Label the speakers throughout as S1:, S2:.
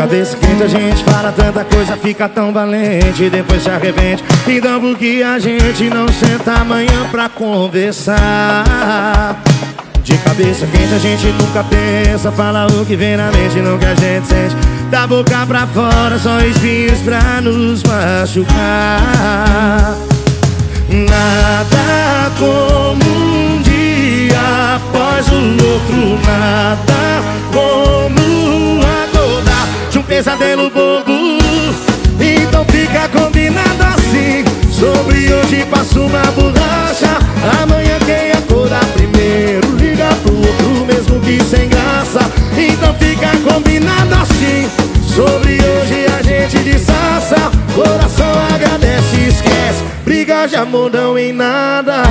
S1: cabeça quente a gente fala tanta coisa, fica tão valente Depois se arrepende. Então por que a gente não senta amanhã pra conversar? De cabeça quente a gente nunca pensa Fala o que vem na mente, não que a gente sente. Da boca pra fora, só espinhos pra nos machucar. Nada como um dia após o outro Nada combinado assim. Sobre hoje a gente disfarça Coração agradece e esquece. Briga de amor não em nada.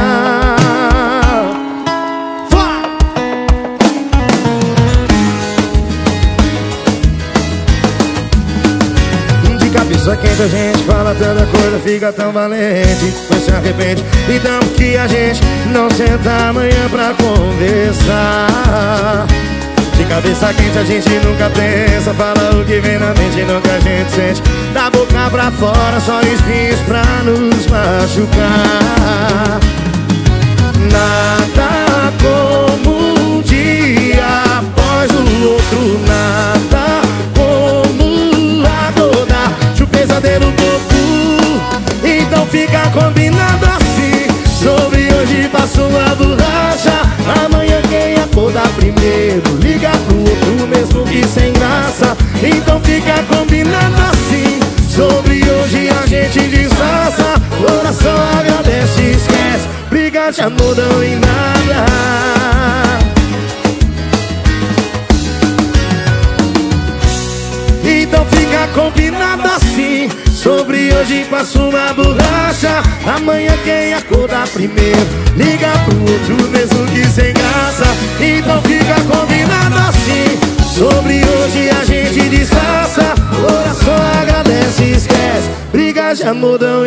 S1: Cabeça quente a gente fala tanta coisa, fica tão valente Mas se arrepende, então que a gente não senta amanhã pra conversar cabeça quente a gente nunca pensa, fala o que vem na mente, que a gente sente. Da boca pra fora, só espinhos pra nos machucar Amor não em nada. Então fica combinado assim. Sobre hoje passo uma borracha. Amanhã quem acordar primeiro? Liga pro outro mesmo que sem graça. Então fica combinado assim. Sobre hoje a gente disfarça. Coração agradece e esquece. Briga de amor não